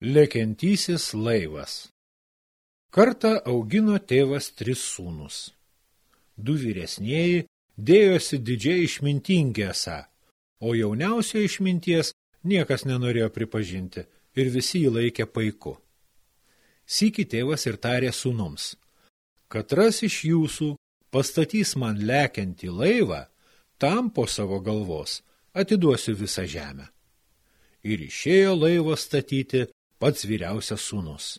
Lėkiantysis laivas Kartą augino tėvas tris sūnus. Du vyresnieji dėjosi didžiai išmintingi esą, o jauniausio išminties niekas nenorėjo pripažinti ir visi jį laikė paiku. Sykį tėvas ir tarė sūnums, katras iš jūsų pastatys man lekiantį laivą, tam po savo galvos atiduosiu visą žemę. Ir išėjo laivo statyti pats vyriausias sūnus.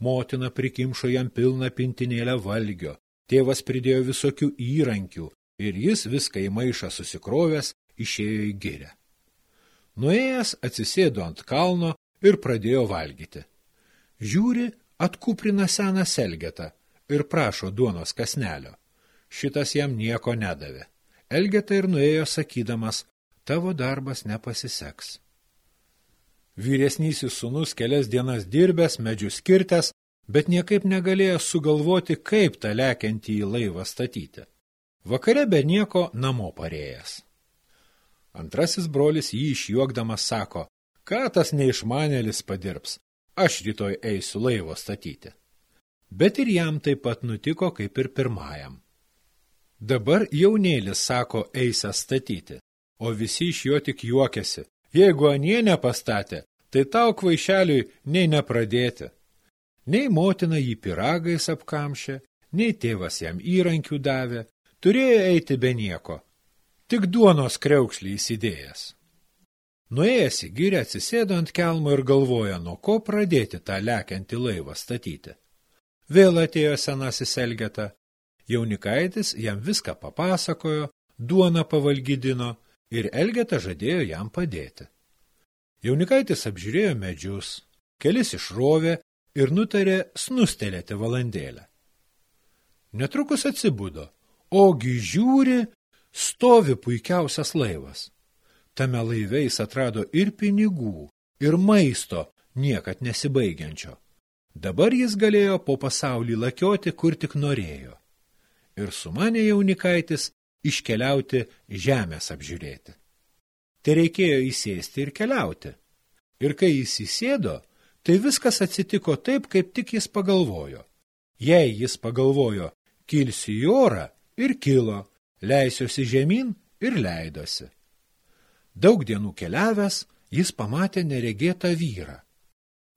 Motina prikimšo jam pilną pintinėlę valgio, tėvas pridėjo visokių įrankių ir jis viską į maišą susikrovęs išėjo į girę. Nuėjęs atsisėdo ant kalno ir pradėjo valgyti. Žiūri, atkuprina seną selgetą ir prašo duonos kasnelio. Šitas jam nieko nedavė. Elgeta ir nuėjo sakydamas, tavo darbas nepasiseks. Vyresnysis sunus kelias dienas dirbęs, medžius skirtęs, bet niekaip negalėjo sugalvoti, kaip tą lekiantį į laivą statyti. Vakare be nieko namo parėjęs. Antrasis brolis jį išjuokdamas sako, ką tas neišmanėlis padirbs, aš rytoj eisiu laivo statyti. Bet ir jam taip pat nutiko, kaip ir pirmajam. Dabar jaunėlis sako eisęs statyti, o visi iš jo tik juokiasi, Jeigu anie nepastatė, tai tau kvaišeliui nei nepradėti. Nei motina jį piragais apkamšė, nei tėvas jam įrankių davė, turėjo eiti be nieko, tik duonos kreukšlį įsidėjęs. Nuėjęs į gyrę atsisėdo ant kelmo ir galvoja, nuo ko pradėti tą lekiantį laivą statyti. Vėl atėjo senasis Elgeta, jaunikaitis jam viską papasakojo, duoną pavalgydino ir Elgeta žadėjo jam padėti. Jaunikaitis apžiūrėjo medžius, kelis išrovė ir nutarė snustelėti valandėlę. Netrukus atsibudo, ogi žiūri, stovi puikiausias laivas. Tame laive jis atrado ir pinigų, ir maisto, niekad nesibaigiančio. Dabar jis galėjo po pasaulį lakioti, kur tik norėjo. Ir sumanė jaunikaitis iškeliauti žemės apžiūrėti. Tai reikėjo įsėsti ir keliauti. Ir kai jis įsėdo, tai viskas atsitiko taip, kaip tik jis pagalvojo. Jei jis pagalvojo, kilsiu į orą ir kilo, leisiuosi žemyn ir leidosi. Daug dienų keliavęs, jis pamatė neregėtą vyrą.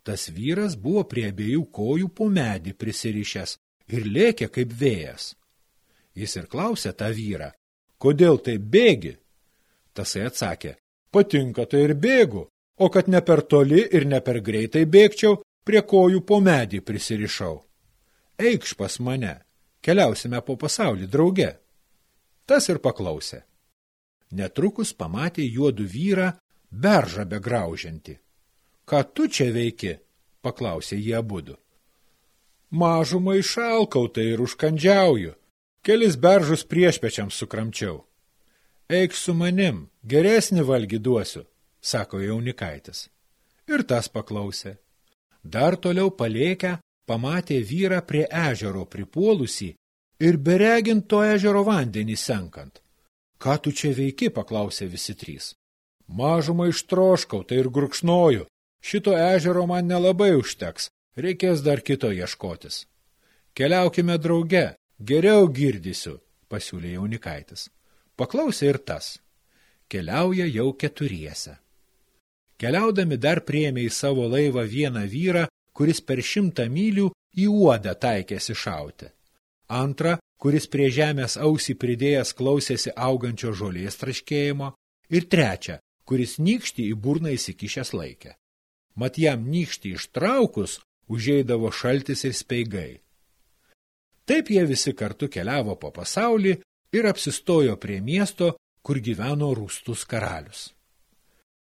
Tas vyras buvo prie abiejų kojų po medį prisirišęs ir lėkė kaip vėjas. Jis ir klausė tą vyrą, kodėl tai bėgi? Tasai atsakė, patinka tai ir bėgu, o kad ne per toli ir ne per greitai bėgčiau, prie kojų po medį prisirišau. Eikš pas mane, keliausime po pasaulį drauge. Tas ir paklausė. Netrukus pamatė juodų vyrą, beržą begraužiantį. Ką tu čia veiki? paklausė jie abudu. Mažumą išalkau tai ir užkandžiauju, Kelis beržus priešpečiams sukramčiau. Eik su manim, geresnį valgį duosiu, sako jaunikaitis. Ir tas paklausė. Dar toliau palėkę pamatė vyrą prie ežero pripuolusį ir beregint to ežero vandenį senkant. Ką tu čia veiki, paklausė visi trys. Mažumą ištroškau, tai ir gurkšnoju. Šito ežero man nelabai užteks, reikės dar kito ieškotis. Keliaukime drauge, Geriau girdysiu, pasiūlė jaunikaitis. Paklausė ir tas. Keliauja jau keturiese. Keliaudami dar priėmė į savo laivą vieną vyrą, kuris per šimtą mylių į uodą taikėsi šauti. Antrą, kuris prie žemės ausį pridėjęs klausėsi augančio žolės traškėjimo. Ir trečią, kuris nykštį į burną įsikišęs laikė. Mat jam nykštį ištraukus, užeidavo šaltis ir speigai. Taip jie visi kartu keliavo po pasaulį ir apsistojo prie miesto, kur gyveno rūstus karalius.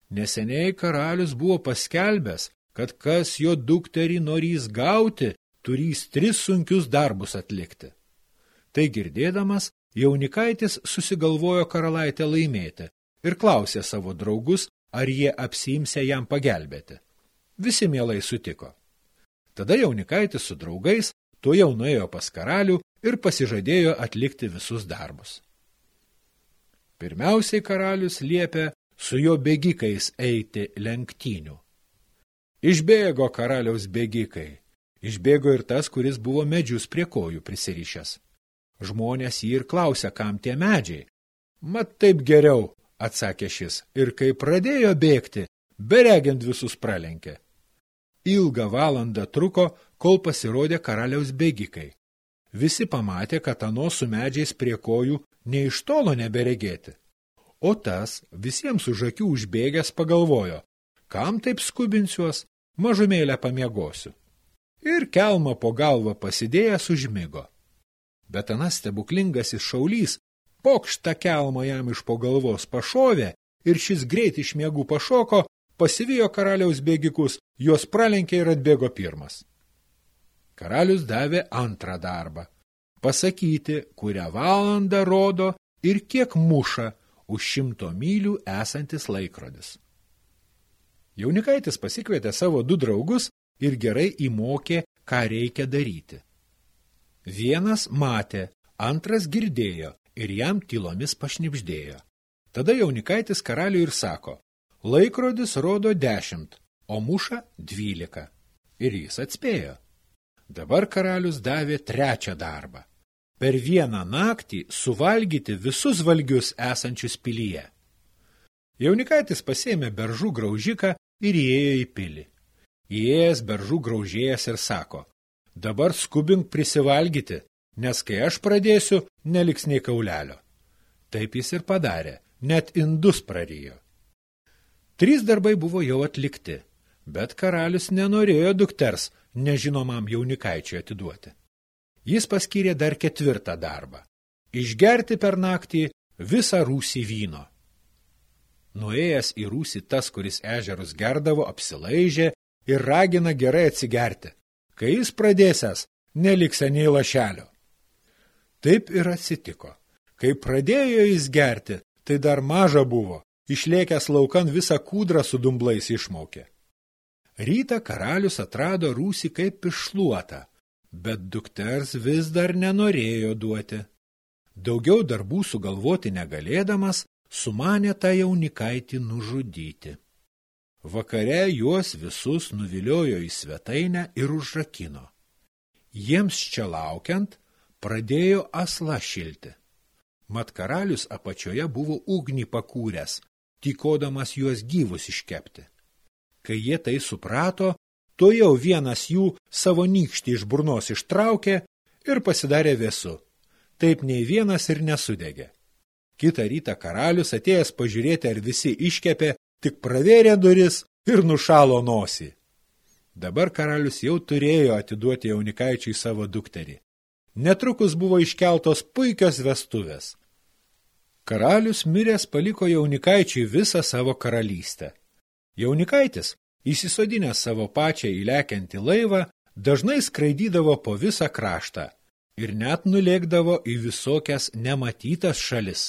Neseniai karalius buvo paskelbęs, kad kas jo dukterį norys gauti, turys tris sunkius darbus atlikti. Tai girdėdamas, jaunikaitis susigalvojo karalaitę laimėti ir klausė savo draugus, ar jie apsiimse jam pagelbėti. Visi mielai sutiko. Tada jaunikaitis su draugais tu jau nuėjo pas karalių ir pasižadėjo atlikti visus darbus. Pirmiausiai karalius liepė su jo bėgikais eiti lenktynių. Išbėgo karaliaus bėgikai. Išbėgo ir tas, kuris buvo medžius prie kojų prisirišęs. Žmonės jį ir klausia, kam tie medžiai. Mat taip geriau, atsakė šis, ir kai pradėjo bėgti, beregiant visus pralenkė. Ilgą valandą truko, kol pasirodė karaliaus bėgikai. Visi pamatė, kad ano su medžiais prie kojų nei iš tolo neberegėti. O tas visiems už akių užbėgęs pagalvojo, kam taip skubinsiuos, mažumėlę pamiegosiu. Ir kelmą po galvą pasidėjęs užmigo. Bet anas stebuklingasis šaulys pokštą kelmą jam iš po galvos pašovė ir šis greit iš miegų pašoko, pasivijo karaliaus bėgikus, juos pralenkė ir atbėgo pirmas. Karalius davė antrą darbą – pasakyti, kurią valandą rodo ir kiek muša už šimto mylių esantis laikrodis. Jaunikaitis pasikvietė savo du draugus ir gerai įmokė, ką reikia daryti. Vienas matė, antras girdėjo ir jam tylomis pašnipždėjo. Tada jaunikaitis karaliui ir sako, laikrodis rodo dešimt, o muša dvylika. Ir jis atspėjo. Dabar karalius davė trečią darbą. Per vieną naktį suvalgyti visus valgius esančius pilyje. Jaunikaitis pasėmė beržų graužiką ir įėjo į pilį. Įėjęs beržų graužėjas ir sako, dabar skubink prisivalgyti, nes kai aš pradėsiu, neliks nei kaulelio. Taip jis ir padarė, net indus prarijo. Trys darbai buvo jau atlikti, bet karalius nenorėjo dukters, nežinomam jaunikaičiui atiduoti. Jis paskyrė dar ketvirtą darbą – išgerti per naktį visą rūsį vyno. Nuėjęs į rūsį tas, kuris ežerus gerdavo, apsilaižė ir ragina gerai atsigerti. Kai jis pradėsęs, neliks nei lašelio. Taip ir atsitiko. Kai pradėjo jis gerti, tai dar maža buvo, išlėkęs laukan visą kūdrą su dumblais išmaukė. Rytą karalius atrado rūsį kaip iššluotą, bet dukters vis dar nenorėjo duoti. Daugiau darbų sugalvoti negalėdamas, sumanė tą jaunikaitį nužudyti. Vakare juos visus nuviliojo į svetainę ir užrakino. Jiems čia laukiant, pradėjo asla šilti. Mat karalius apačioje buvo ugnį pakūręs, tykodamas juos gyvus iškepti. Kai jie tai suprato, to jau vienas jų savo nykštį iš burnos ištraukė ir pasidarė vėsu. Taip nei vienas ir nesudegė. Kita rytą karalius atėjęs pažiūrėti, ar visi iškepė, tik pravėrė duris ir nušalo nosį. Dabar karalius jau turėjo atiduoti jaunikaičiui savo dukterį. Netrukus buvo iškeltos puikios vestuvės. Karalius miręs paliko jaunikaičiui visą savo karalystę. Jaunikaitis, įsisodinęs savo pačią įlekiantį laivą, dažnai skraidydavo po visą kraštą ir net nulėkdavo į visokias nematytas šalis.